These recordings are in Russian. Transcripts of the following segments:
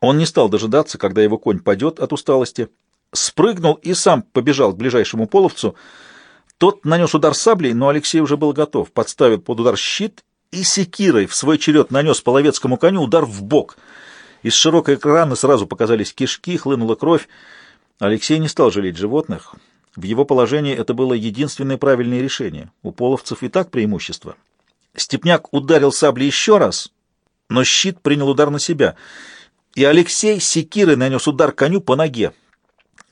Он не стал дожидаться, когда его конь падет от усталости, спрыгнул и сам побежал к ближайшему половцу. Тот нанес удар саблей, но Алексей уже был готов, подставил под удар щит и секирой в свой черед нанес половецкому коню удар в бок. Из широкой экрана сразу показались кишки, хлынула кровь. Алексей не стал жалеть животных. В его положении это было единственное правильное решение. У половцев и так преимущество. Степняк ударил саблей еще раз, но щит принял удар на себя, и Алексей секирой нанес удар коню по ноге.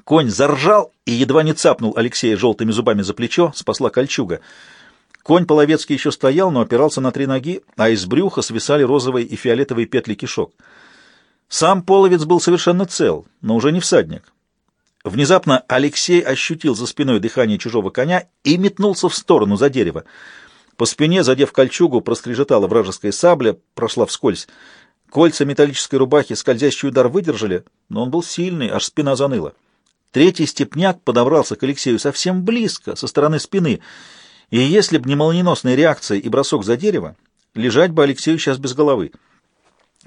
Конь заржал и едва не цапнул Алексея желтыми зубами за плечо, спасла кольчуга. Конь Половецкий еще стоял, но опирался на три ноги, а из брюха свисали розовые и фиолетовые петли кишок. Сам Половец был совершенно цел, но уже не всадник. Внезапно Алексей ощутил за спиной дыхание чужого коня и метнулся в сторону за дерево. По спине, задев кольчугу, проскрежетала вражеская сабля, прошла вскользь. Кольца металлической рубахи скользящий удар выдержали, но он был сильный, аж спина заныла. Третий степняк подобрался к Алексею совсем близко, со стороны спины, и если б не молниеносная реакция и бросок за дерево, лежать бы Алексею сейчас без головы.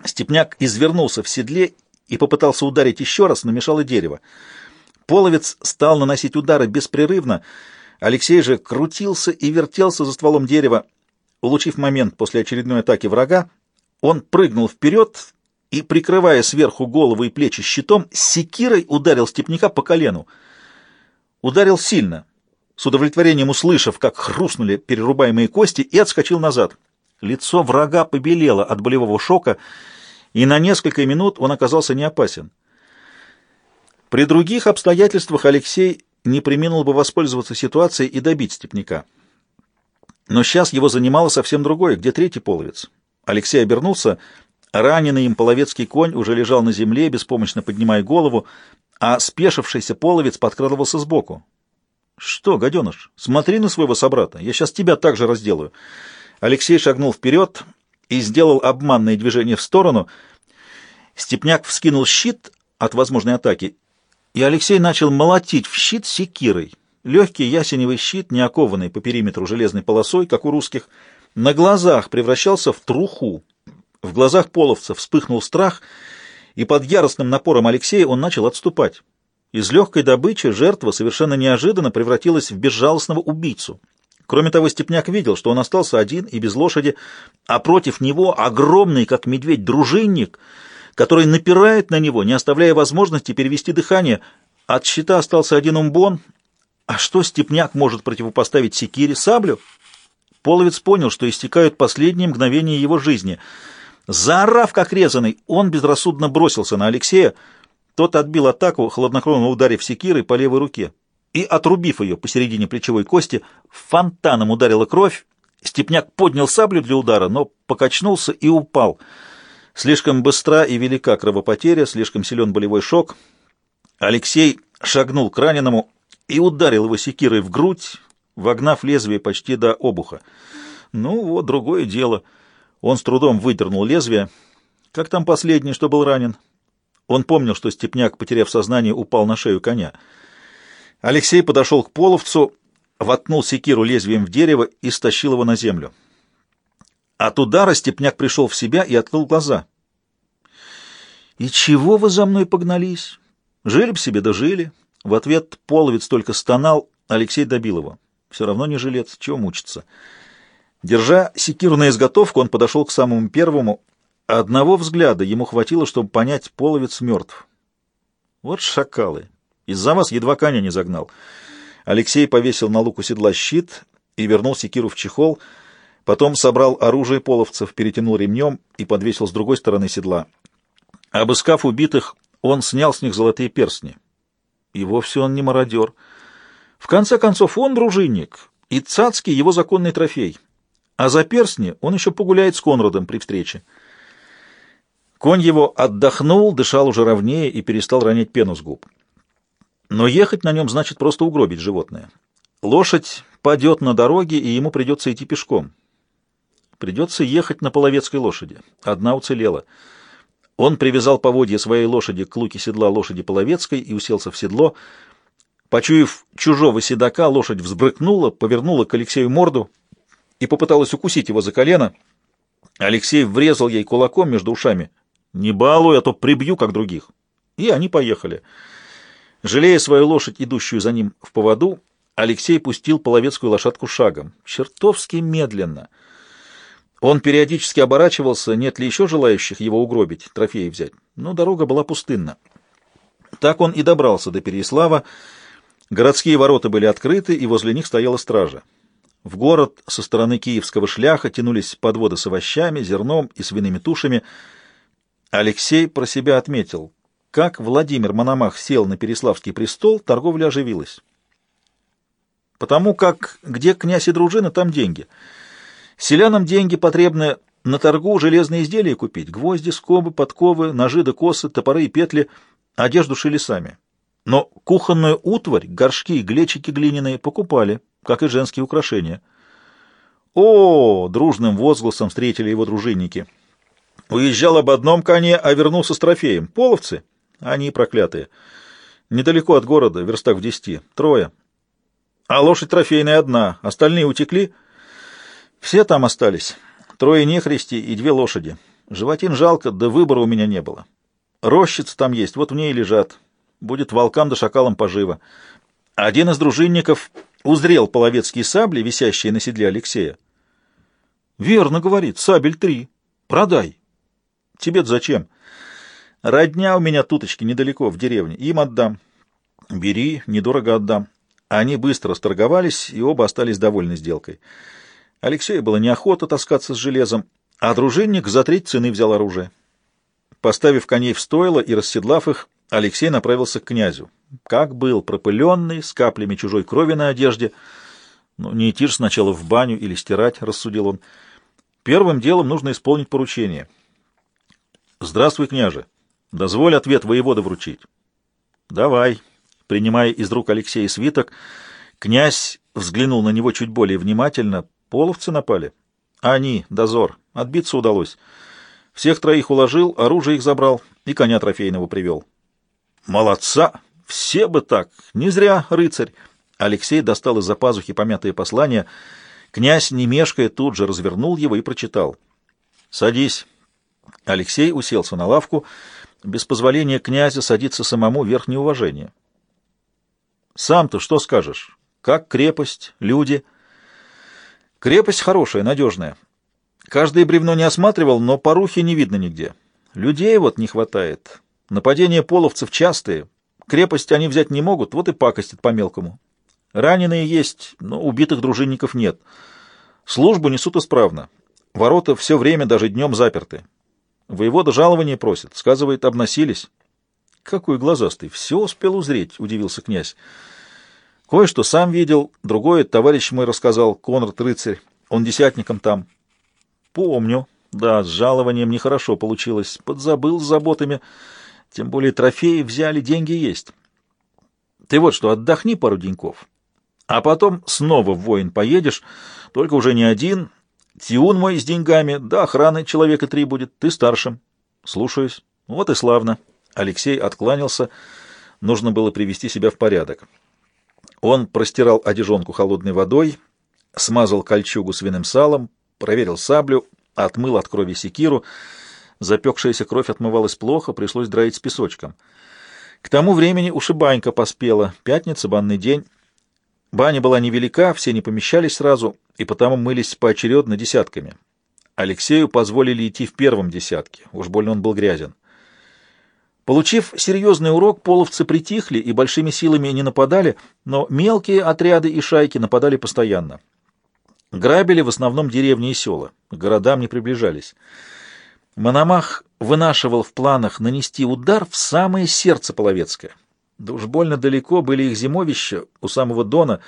Степняк извернулся в седле и попытался ударить еще раз, но мешало дерево. Половец стал наносить удары беспрерывно, Алексей же крутился и вертелся за стволом дерева. Улучив момент после очередной атаки врага, он прыгнул вперед и, прикрывая сверху голову и плечи щитом, секирой ударил степняка по колену. Ударил сильно, с удовлетворением услышав, как хрустнули перерубаемые кости, и отскочил назад. Лицо врага побелело от болевого шока, и на несколько минут он оказался не опасен. При других обстоятельствах Алексей не приминул бы воспользоваться ситуацией и добить степняка. Но сейчас его занимало совсем другое, где третий половец. Алексей обернулся — Раненый им половецкий конь уже лежал на земле, беспомощно поднимая голову, а спешившийся половец подкрадывался сбоку. — Что, гаденыш, смотри на своего собрата, я сейчас тебя также разделаю. Алексей шагнул вперед и сделал обманное движение в сторону. Степняк вскинул щит от возможной атаки, и Алексей начал молотить в щит секирой. Легкий ясеневый щит, не окованный по периметру железной полосой, как у русских, на глазах превращался в труху. В глазах половца вспыхнул страх, и под яростным напором Алексея он начал отступать. Из легкой добычи жертва совершенно неожиданно превратилась в безжалостного убийцу. Кроме того, Степняк видел, что он остался один и без лошади, а против него огромный, как медведь, дружинник, который напирает на него, не оставляя возможности перевести дыхание. От щита остался один умбон. А что Степняк может противопоставить секире? Саблю? Половец понял, что истекают последние мгновения его жизни — Заорав, как резанный, он безрассудно бросился на Алексея. Тот отбил атаку, хладнокровно ударив секирой по левой руке. И, отрубив ее посередине плечевой кости, фонтаном ударила кровь. Степняк поднял саблю для удара, но покачнулся и упал. Слишком быстра и велика кровопотеря, слишком силен болевой шок. Алексей шагнул к раненому и ударил его секирой в грудь, вогнав лезвие почти до обуха. Ну вот, другое дело — он с трудом выдернул лезвие. Как там последний, что был ранен? Он помнил, что Степняк, потеряв сознание, упал на шею коня. Алексей подошел к половцу, воткнул секиру лезвием в дерево и стащил его на землю. От удара Степняк пришел в себя и открыл глаза. «И чего вы за мной погнались? Жили б себе, да жили». В ответ половец только стонал, Алексей добил его. Все равно не жилец, чего мучиться. Держа секиру на изготовку, он подошел к самому первому. Одного взгляда ему хватило, чтобы понять, половец мертв. Вот шакалы. Из-за вас едва коня не загнал. Алексей повесил на луку седла щит и вернул секиру в чехол, потом собрал оружие половцев, перетянул ремнем и подвесил с другой стороны седла. Обыскав убитых, он снял с них золотые перстни. И вовсе он не мародер. В конце концов, он дружинник, и цацкий его законный трофей — а за перстни он еще погуляет с Конрадом при встрече. Конь его отдохнул, дышал уже ровнее и перестал ронять пену с губ. Но ехать на нем значит просто угробить животное. Лошадь падет на дороге, и ему придется идти пешком. Придется ехать на половецкой лошади. Одна уцелела. Он привязал поводья своей лошади к луке седла лошади половецкой и уселся в седло. Почуяв чужого седока, лошадь взбрыкнула, повернула к Алексею морду, и попыталась укусить его за колено. Алексей врезал ей кулаком между ушами. Не балуй, а то прибью, как других. И они поехали. Жалея свою лошадь, идущую за ним в поводу, Алексей пустил половецкую лошадку шагом, чертовски медленно. Он периодически оборачивался, нет ли еще желающих его угробить, трофеи взять, но дорога была пустынна. Так он и добрался до Переяслава. Городские ворота были открыты, и возле них стояла стража. В город со стороны киевского шляха тянулись подводы с овощами, зерном и свиными тушами. Алексей про себя отметил, как Владимир Мономах сел на Переславский престол, торговля оживилась. Потому как где князь и дружина, там деньги. Селянам деньги потребны на торгу железные изделия купить, гвозди, скобы, подковы, ножи да косы, топоры и петли, одежду шили сами. Но кухонную утварь, горшки, глечики глиняные покупали, как и женские украшения. О, дружным возгласом встретили его дружинники. Уезжал об одном коне, а вернулся с трофеем. Половцы? Они проклятые. Недалеко от города, верстак в десяти. Трое. А лошадь трофейная одна. Остальные утекли? Все там остались. Трое нехристи и две лошади. Животин жалко, да выбора у меня не было. Рощица там есть, вот в ней лежат. Будет волкам да шакалам поживо. Один из дружинников узрел половецкие сабли, висящие на седле Алексея. «Верно, — говорит, — сабель три. Продай. Тебе-то зачем? Родня у меня туточки недалеко, в деревне. Им отдам. Бери, недорого отдам». Они быстро сторговались, и оба остались довольны сделкой. Алексею было неохота таскаться с железом, а дружинник за треть цены взял оружие. Поставив коней в стойло и расседлав их, Алексей направился к князю. Как был, пропыленный, с каплями чужой крови на одежде. Ну, не идти же сначала в баню или стирать, — рассудил он. Первым делом нужно исполнить поручение. Здравствуй, княже. Дозволь ответ воевода вручить. Давай. Принимая из рук Алексея свиток, князь взглянул на него чуть более внимательно. Половцы напали? Они, дозор. Отбиться удалось. Всех троих уложил, оружие их забрал и коня трофейного привел. Молодца! Все бы так! Не зря, рыцарь! Алексей достал из-за пазухи помятое послание. Князь, не мешкая, тут же развернул его и прочитал. «Садись». Алексей уселся на лавку. Без позволения князя садиться самому верх неуважения. «Сам-то что скажешь? Как крепость? Люди?» «Крепость хорошая, надежная. Каждое бревно не осматривал, но порухи не видно нигде. Людей вот не хватает. Нападения половцев частые. Крепость они взять не могут, вот и пакостят по-мелкому. Раненые есть, но убитых дружинников нет. Службу несут исправно. Ворота все время, даже днем, заперты. Воевода жалование просит. Сказывает, обносились. Какой глазастый! Все успел узреть, — удивился князь. Кое-что сам видел, другое товарищ мой рассказал, Конрад рыцарь. Он десятником там. Помню. Да, с жалованием нехорошо получилось. Подзабыл с заботами. Тем более трофеи взяли, деньги есть. Ты вот что, отдохни пару деньков. А потом снова в воин поедешь, только уже не один. Тиун мой с деньгами, да охраны человека три будет, ты старшим. Слушаюсь. Вот и славно. Алексей откланялся. Нужно было привести себя в порядок. Он простирал одежонку холодной водой, смазал кольчугу свиным салом, проверил саблю, отмыл от крови секиру, Запекшаяся кровь отмывалась плохо, пришлось драить с песочком. К тому времени уж и банька поспела. Пятница, банный день. Баня была невелика, все не помещались сразу, и потому мылись поочередно десятками. Алексею позволили идти в первом десятке, уж больно он был грязен. Получив серьезный урок, половцы притихли и большими силами не нападали, но мелкие отряды и шайки нападали постоянно. Грабили в основном деревни и села, к городам не приближались. Мономах вынашивал в планах нанести удар в самое сердце Половецкое. Да уж больно далеко были их зимовища, у самого Дона.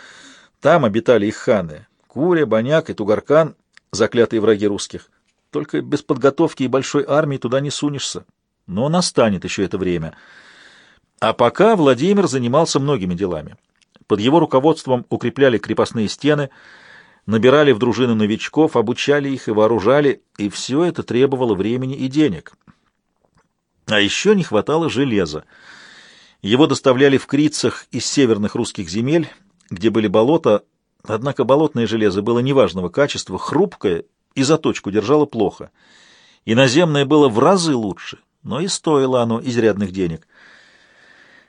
Там обитали их ханы — Куря, Боняк и Тугаркан, заклятые враги русских. Только без подготовки и большой армии туда не сунешься. Но настанет еще это время. А пока Владимир занимался многими делами. Под его руководством укрепляли крепостные стены — набирали в дружины новичков, обучали их и вооружали, и все это требовало времени и денег. А еще не хватало железа. Его доставляли в крицах из северных русских земель, где были болота, однако болотное железо было неважного качества, хрупкое и заточку держало плохо. Иноземное было в разы лучше, но и стоило оно изрядных денег.